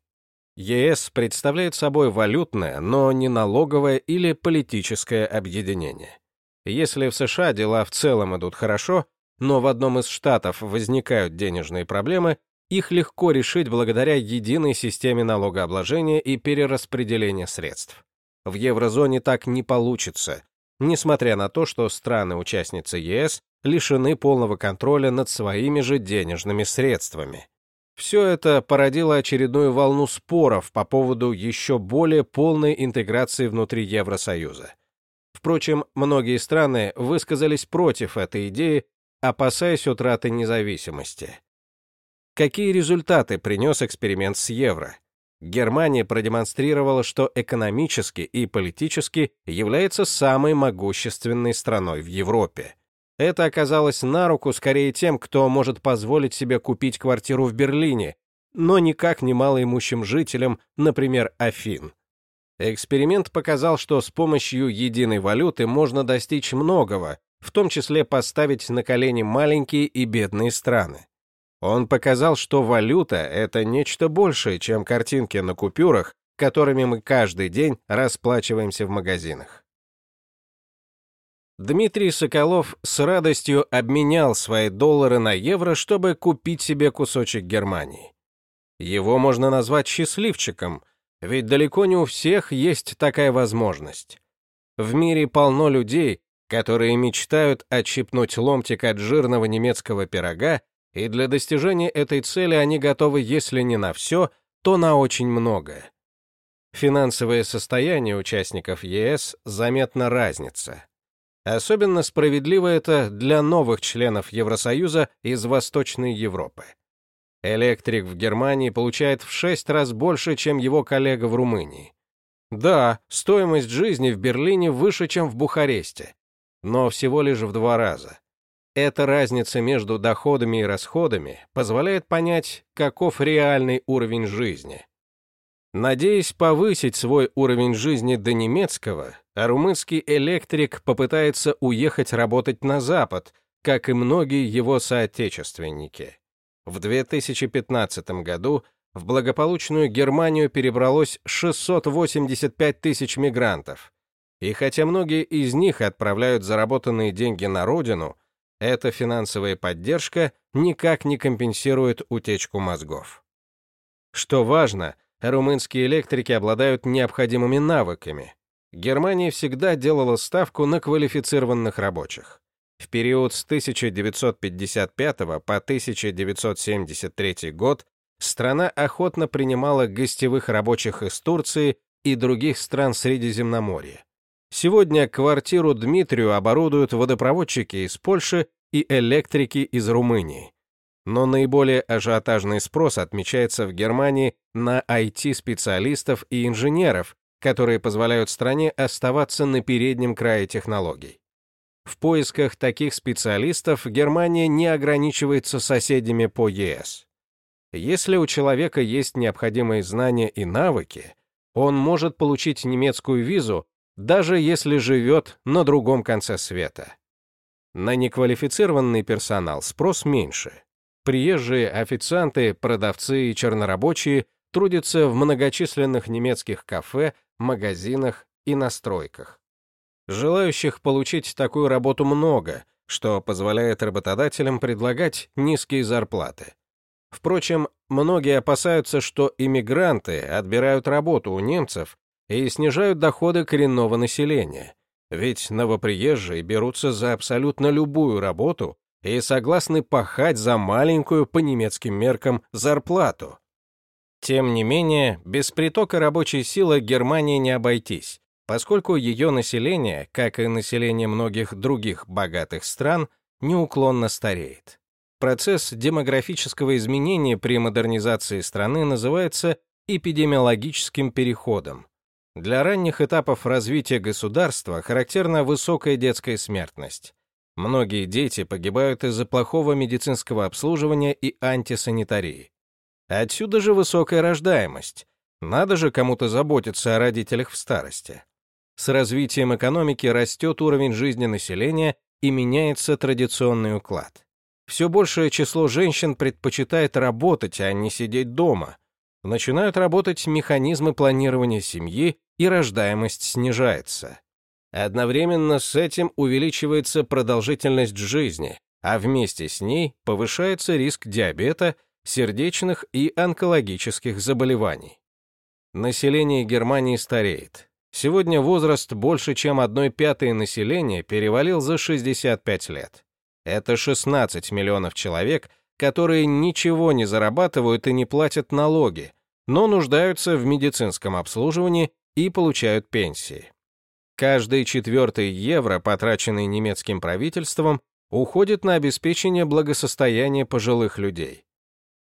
ЕС представляет собой валютное, но не налоговое или политическое объединение. Если в США дела в целом идут хорошо, но в одном из штатов возникают денежные проблемы, их легко решить благодаря единой системе налогообложения и перераспределения средств. В еврозоне так не получится, несмотря на то, что страны-участницы ЕС лишены полного контроля над своими же денежными средствами. Все это породило очередную волну споров по поводу еще более полной интеграции внутри Евросоюза. Впрочем, многие страны высказались против этой идеи, опасаясь утраты независимости. Какие результаты принес эксперимент с евро? Германия продемонстрировала, что экономически и политически является самой могущественной страной в Европе. Это оказалось на руку скорее тем, кто может позволить себе купить квартиру в Берлине, но никак не малоимущим жителям, например, Афин. Эксперимент показал, что с помощью единой валюты можно достичь многого, в том числе поставить на колени маленькие и бедные страны. Он показал, что валюта — это нечто большее, чем картинки на купюрах, которыми мы каждый день расплачиваемся в магазинах. Дмитрий Соколов с радостью обменял свои доллары на евро, чтобы купить себе кусочек Германии. Его можно назвать счастливчиком, ведь далеко не у всех есть такая возможность. В мире полно людей, которые мечтают отщипнуть ломтик от жирного немецкого пирога, и для достижения этой цели они готовы, если не на все, то на очень многое. Финансовое состояние участников ЕС заметна разница. Особенно справедливо это для новых членов Евросоюза из Восточной Европы. Электрик в Германии получает в 6 раз больше, чем его коллега в Румынии. Да, стоимость жизни в Берлине выше, чем в Бухаресте, но всего лишь в два раза. Эта разница между доходами и расходами позволяет понять, каков реальный уровень жизни. Надеясь повысить свой уровень жизни до немецкого, а румынский электрик попытается уехать работать на Запад, как и многие его соотечественники. В 2015 году в благополучную Германию перебралось 685 тысяч мигрантов. И хотя многие из них отправляют заработанные деньги на родину, эта финансовая поддержка никак не компенсирует утечку мозгов. Что важно, румынские электрики обладают необходимыми навыками. Германия всегда делала ставку на квалифицированных рабочих. В период с 1955 по 1973 год страна охотно принимала гостевых рабочих из Турции и других стран Средиземноморья. Сегодня квартиру Дмитрию оборудуют водопроводчики из Польши и электрики из Румынии. Но наиболее ажиотажный спрос отмечается в Германии на IT-специалистов и инженеров, которые позволяют стране оставаться на переднем крае технологий. В поисках таких специалистов Германия не ограничивается соседями по ЕС. Если у человека есть необходимые знания и навыки, он может получить немецкую визу, даже если живет на другом конце света. На неквалифицированный персонал спрос меньше. Приезжие официанты, продавцы и чернорабочие трудятся в многочисленных немецких кафе, магазинах и на стройках. Желающих получить такую работу много, что позволяет работодателям предлагать низкие зарплаты. Впрочем, многие опасаются, что иммигранты отбирают работу у немцев и снижают доходы коренного населения, ведь новоприезжие берутся за абсолютно любую работу и согласны пахать за маленькую по немецким меркам зарплату. Тем не менее, без притока рабочей силы Германии не обойтись, поскольку ее население, как и население многих других богатых стран, неуклонно стареет. Процесс демографического изменения при модернизации страны называется эпидемиологическим переходом. Для ранних этапов развития государства характерна высокая детская смертность. Многие дети погибают из-за плохого медицинского обслуживания и антисанитарии. Отсюда же высокая рождаемость. Надо же кому-то заботиться о родителях в старости. С развитием экономики растет уровень жизни населения и меняется традиционный уклад. Все большее число женщин предпочитает работать, а не сидеть дома. Начинают работать механизмы планирования семьи, и рождаемость снижается. Одновременно с этим увеличивается продолжительность жизни, а вместе с ней повышается риск диабета, сердечных и онкологических заболеваний. Население Германии стареет. Сегодня возраст больше, чем одной пятой населения перевалил за 65 лет. Это 16 миллионов человек, которые ничего не зарабатывают и не платят налоги, но нуждаются в медицинском обслуживании и получают пенсии. Каждый четвертый евро, потраченный немецким правительством, уходит на обеспечение благосостояния пожилых людей.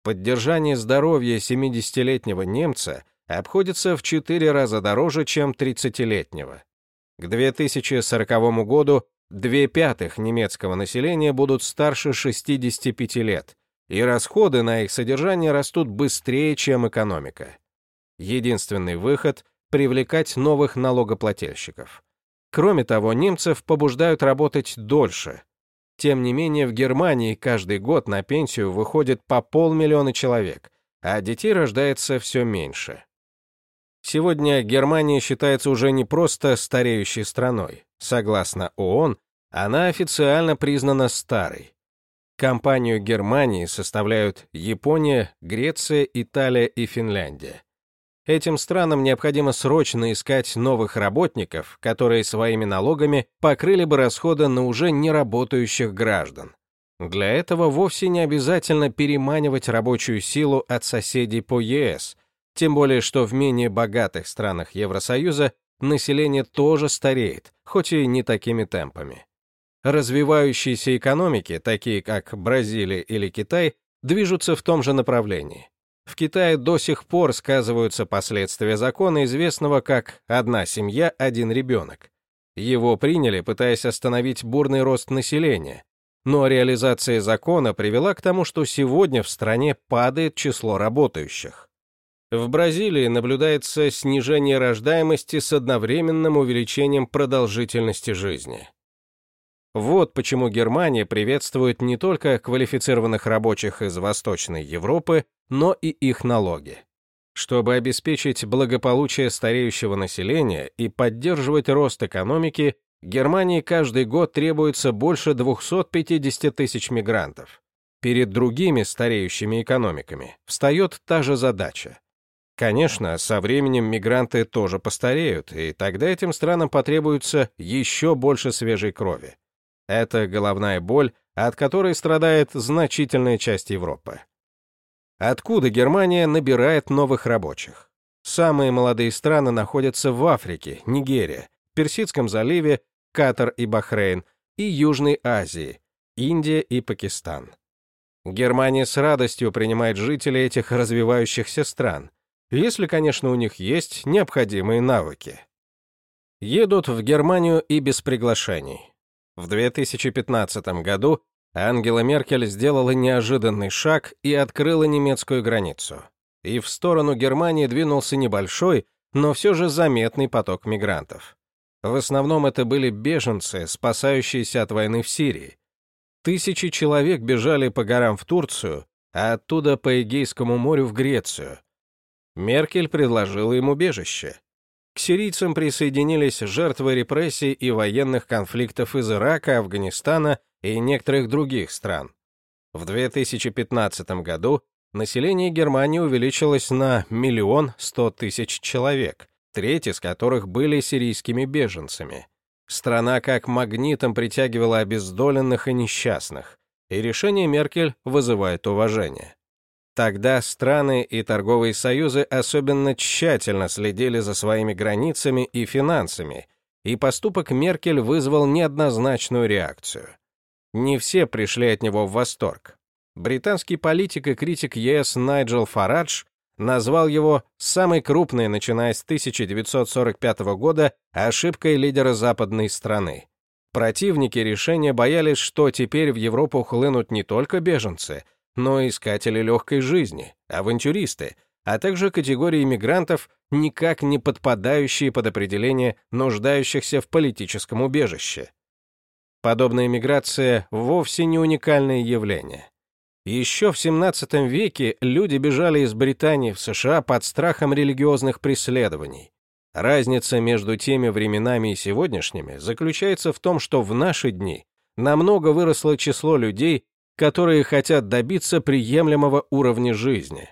Поддержание здоровья 70-летнего немца – обходится в 4 раза дороже, чем 30-летнего. К 2040 году две пятых немецкого населения будут старше 65 лет, и расходы на их содержание растут быстрее, чем экономика. Единственный выход — привлекать новых налогоплательщиков. Кроме того, немцев побуждают работать дольше. Тем не менее, в Германии каждый год на пенсию выходит по полмиллиона человек, а детей рождается все меньше. Сегодня Германия считается уже не просто стареющей страной. Согласно ООН, она официально признана старой. Компанию Германии составляют Япония, Греция, Италия и Финляндия. Этим странам необходимо срочно искать новых работников, которые своими налогами покрыли бы расходы на уже не работающих граждан. Для этого вовсе не обязательно переманивать рабочую силу от соседей по ЕС, тем более что в менее богатых странах Евросоюза население тоже стареет, хоть и не такими темпами. Развивающиеся экономики, такие как Бразилия или Китай, движутся в том же направлении. В Китае до сих пор сказываются последствия закона, известного как «одна семья, один ребенок». Его приняли, пытаясь остановить бурный рост населения, но реализация закона привела к тому, что сегодня в стране падает число работающих. В Бразилии наблюдается снижение рождаемости с одновременным увеличением продолжительности жизни. Вот почему Германия приветствует не только квалифицированных рабочих из Восточной Европы, но и их налоги. Чтобы обеспечить благополучие стареющего населения и поддерживать рост экономики, Германии каждый год требуется больше 250 тысяч мигрантов. Перед другими стареющими экономиками встает та же задача. Конечно, со временем мигранты тоже постареют, и тогда этим странам потребуется еще больше свежей крови. Это головная боль, от которой страдает значительная часть Европы. Откуда Германия набирает новых рабочих? Самые молодые страны находятся в Африке, Нигерия, Персидском заливе, Катар и Бахрейн, и Южной Азии, Индия и Пакистан. Германия с радостью принимает жителей этих развивающихся стран, если, конечно, у них есть необходимые навыки. Едут в Германию и без приглашений. В 2015 году Ангела Меркель сделала неожиданный шаг и открыла немецкую границу. И в сторону Германии двинулся небольшой, но все же заметный поток мигрантов. В основном это были беженцы, спасающиеся от войны в Сирии. Тысячи человек бежали по горам в Турцию, а оттуда по Эгейскому морю в Грецию. Меркель предложила им убежище. К сирийцам присоединились жертвы репрессий и военных конфликтов из Ирака, Афганистана и некоторых других стран. В 2015 году население Германии увеличилось на миллион сто тысяч человек, треть из которых были сирийскими беженцами. Страна как магнитом притягивала обездоленных и несчастных, и решение Меркель вызывает уважение. Тогда страны и торговые союзы особенно тщательно следили за своими границами и финансами, и поступок Меркель вызвал неоднозначную реакцию. Не все пришли от него в восторг. Британский политик и критик ЕС Найджел Фарадж назвал его самой крупной, начиная с 1945 года, ошибкой лидера западной страны. Противники решения боялись, что теперь в Европу хлынут не только беженцы — но искатели легкой жизни, авантюристы, а также категории иммигрантов, никак не подпадающие под определение нуждающихся в политическом убежище. Подобная миграция вовсе не уникальное явление. Еще в 17 веке люди бежали из Британии в США под страхом религиозных преследований. Разница между теми временами и сегодняшними заключается в том, что в наши дни намного выросло число людей, которые хотят добиться приемлемого уровня жизни.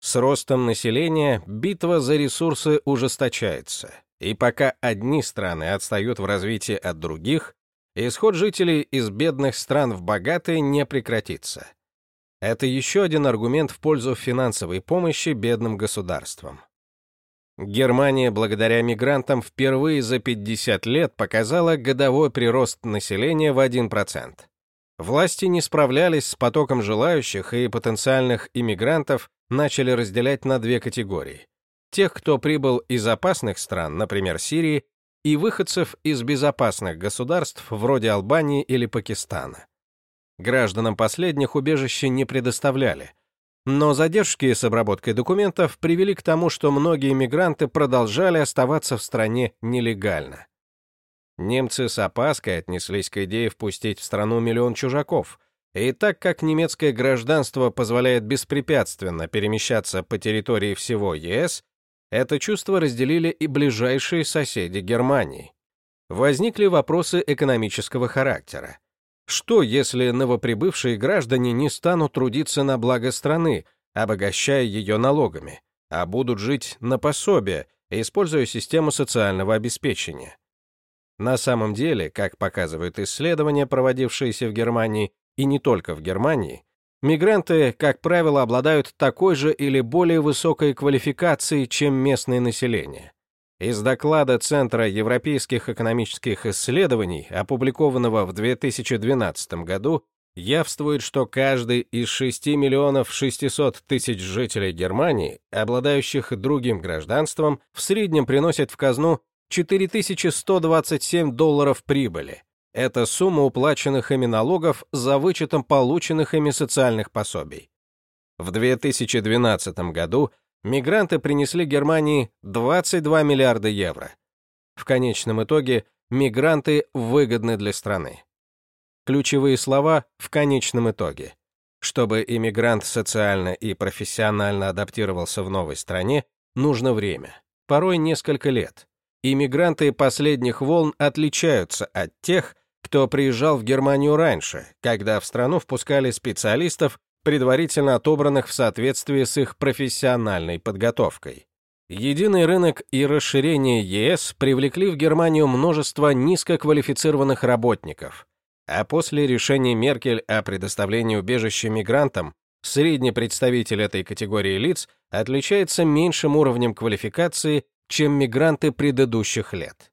С ростом населения битва за ресурсы ужесточается, и пока одни страны отстают в развитии от других, исход жителей из бедных стран в богатые не прекратится. Это еще один аргумент в пользу финансовой помощи бедным государствам. Германия благодаря мигрантам впервые за 50 лет показала годовой прирост населения в 1%. Власти не справлялись с потоком желающих, и потенциальных иммигрантов начали разделять на две категории. Тех, кто прибыл из опасных стран, например, Сирии, и выходцев из безопасных государств, вроде Албании или Пакистана. Гражданам последних убежище не предоставляли, но задержки с обработкой документов привели к тому, что многие иммигранты продолжали оставаться в стране нелегально. Немцы с опаской отнеслись к идее впустить в страну миллион чужаков, и так как немецкое гражданство позволяет беспрепятственно перемещаться по территории всего ЕС, это чувство разделили и ближайшие соседи Германии. Возникли вопросы экономического характера. Что, если новоприбывшие граждане не станут трудиться на благо страны, обогащая ее налогами, а будут жить на пособие, используя систему социального обеспечения? На самом деле, как показывают исследования, проводившиеся в Германии, и не только в Германии, мигранты, как правило, обладают такой же или более высокой квалификацией, чем местное население. Из доклада Центра европейских экономических исследований, опубликованного в 2012 году, явствует, что каждый из 6 миллионов 600 тысяч жителей Германии, обладающих другим гражданством, в среднем приносит в казну 4127 долларов прибыли. Это сумма уплаченных ими налогов за вычетом полученных ими социальных пособий. В 2012 году мигранты принесли Германии 22 миллиарда евро. В конечном итоге мигранты выгодны для страны. Ключевые слова «в конечном итоге». Чтобы иммигрант социально и профессионально адаптировался в новой стране, нужно время, порой несколько лет. Иммигранты последних волн отличаются от тех, кто приезжал в Германию раньше, когда в страну впускали специалистов, предварительно отобранных в соответствии с их профессиональной подготовкой. Единый рынок и расширение ЕС привлекли в Германию множество низкоквалифицированных работников, а после решения Меркель о предоставлении убежища мигрантам средний представитель этой категории лиц отличается меньшим уровнем квалификации, чем мигранты предыдущих лет.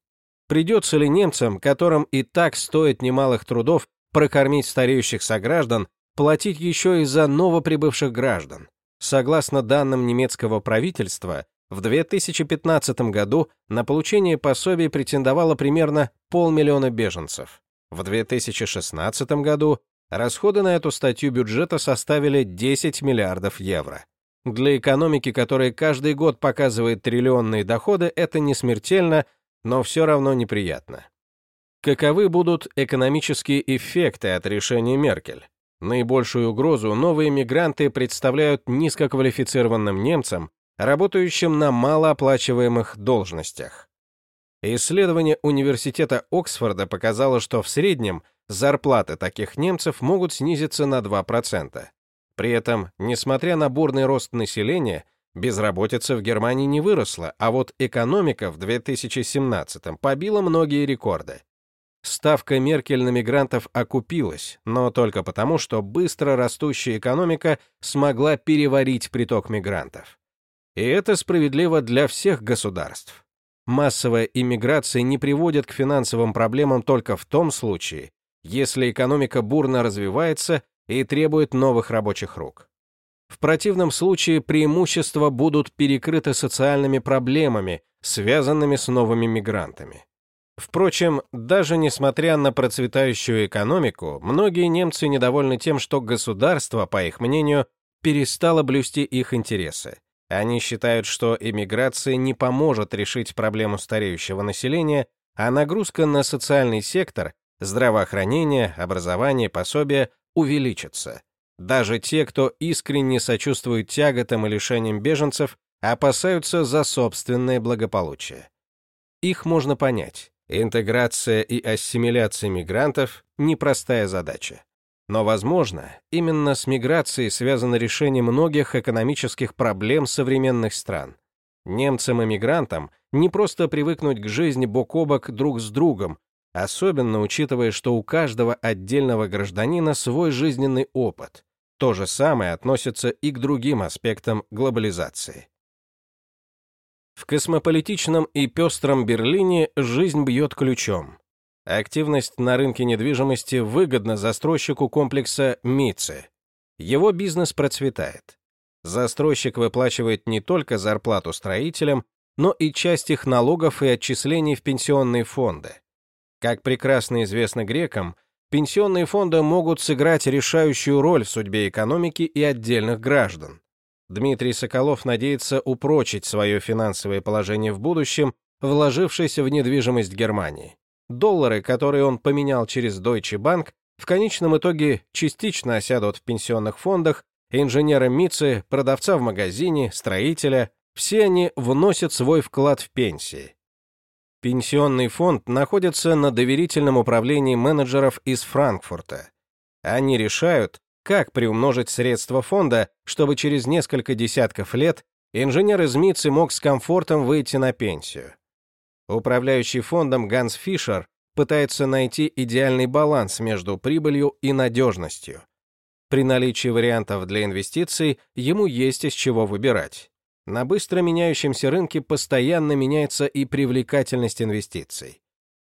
Придется ли немцам, которым и так стоит немалых трудов прокормить стареющих сограждан, платить еще и за новоприбывших граждан. Согласно данным немецкого правительства, в 2015 году на получение пособий претендовало примерно полмиллиона беженцев. В 2016 году расходы на эту статью бюджета составили 10 миллиардов евро. Для экономики, которая каждый год показывает триллионные доходы, это не смертельно, но все равно неприятно. Каковы будут экономические эффекты от решения Меркель? Наибольшую угрозу новые мигранты представляют низкоквалифицированным немцам, работающим на малооплачиваемых должностях. Исследование университета Оксфорда показало, что в среднем зарплаты таких немцев могут снизиться на 2%. При этом, несмотря на бурный рост населения, безработица в Германии не выросла, а вот экономика в 2017 побила многие рекорды. Ставка Меркель на мигрантов окупилась, но только потому, что быстро растущая экономика смогла переварить приток мигрантов. И это справедливо для всех государств. Массовая иммиграция не приводит к финансовым проблемам только в том случае, если экономика бурно развивается и требует новых рабочих рук. В противном случае преимущества будут перекрыты социальными проблемами, связанными с новыми мигрантами. Впрочем, даже несмотря на процветающую экономику, многие немцы недовольны тем, что государство, по их мнению, перестало блюсти их интересы. Они считают, что эмиграция не поможет решить проблему стареющего населения, а нагрузка на социальный сектор, здравоохранение, образование, пособия увеличится. Даже те, кто искренне сочувствует тяготам и лишениям беженцев, опасаются за собственное благополучие. Их можно понять. Интеграция и ассимиляция мигрантов – непростая задача. Но, возможно, именно с миграцией связано решение многих экономических проблем современных стран. Немцам и мигрантам не просто привыкнуть к жизни бок о бок друг с другом, особенно учитывая, что у каждого отдельного гражданина свой жизненный опыт. То же самое относится и к другим аспектам глобализации. В космополитичном и пестром Берлине жизнь бьет ключом. Активность на рынке недвижимости выгодна застройщику комплекса МИЦИ. Его бизнес процветает. Застройщик выплачивает не только зарплату строителям, но и часть их налогов и отчислений в пенсионные фонды. Как прекрасно известно грекам, пенсионные фонды могут сыграть решающую роль в судьбе экономики и отдельных граждан. Дмитрий Соколов надеется упрочить свое финансовое положение в будущем, вложившись в недвижимость Германии. Доллары, которые он поменял через Deutsche Bank, в конечном итоге частично осядут в пенсионных фондах, инженера МИЦИ, продавца в магазине, строителя, все они вносят свой вклад в пенсии. Пенсионный фонд находится на доверительном управлении менеджеров из Франкфурта. Они решают, как приумножить средства фонда, чтобы через несколько десятков лет инженер из МИЦИ мог с комфортом выйти на пенсию. Управляющий фондом Ганс Фишер пытается найти идеальный баланс между прибылью и надежностью. При наличии вариантов для инвестиций ему есть из чего выбирать. На быстро меняющемся рынке постоянно меняется и привлекательность инвестиций.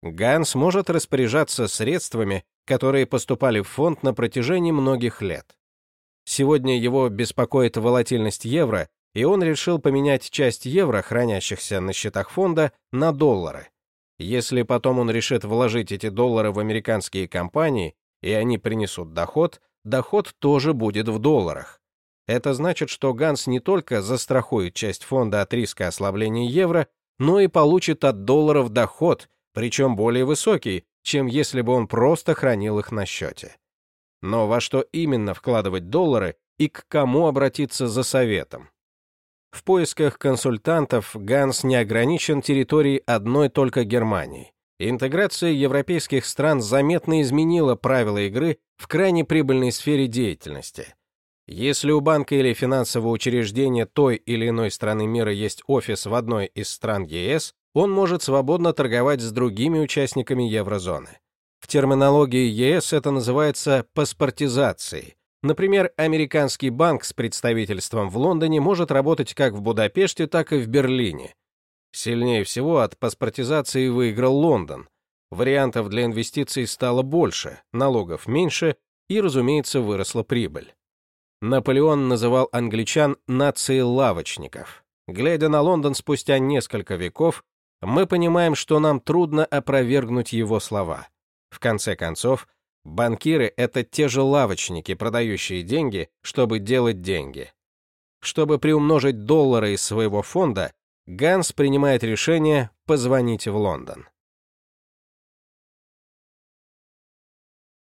Ганс может распоряжаться средствами, которые поступали в фонд на протяжении многих лет. Сегодня его беспокоит волатильность евро, и он решил поменять часть евро, хранящихся на счетах фонда, на доллары. Если потом он решит вложить эти доллары в американские компании, и они принесут доход, доход тоже будет в долларах. Это значит, что Ганс не только застрахует часть фонда от риска ослабления евро, но и получит от долларов доход, причем более высокий, чем если бы он просто хранил их на счете. Но во что именно вкладывать доллары и к кому обратиться за советом? В поисках консультантов Ганс не ограничен территорией одной только Германии. Интеграция европейских стран заметно изменила правила игры в крайне прибыльной сфере деятельности. Если у банка или финансового учреждения той или иной страны мира есть офис в одной из стран ЕС, он может свободно торговать с другими участниками еврозоны. В терминологии ЕС это называется паспортизацией, Например, американский банк с представительством в Лондоне может работать как в Будапеште, так и в Берлине. Сильнее всего от паспортизации выиграл Лондон. Вариантов для инвестиций стало больше, налогов меньше и, разумеется, выросла прибыль. Наполеон называл англичан нацией лавочников. Глядя на Лондон спустя несколько веков, мы понимаем, что нам трудно опровергнуть его слова. В конце концов, Банкиры — это те же лавочники, продающие деньги, чтобы делать деньги. Чтобы приумножить доллары из своего фонда, Ганс принимает решение позвонить в Лондон.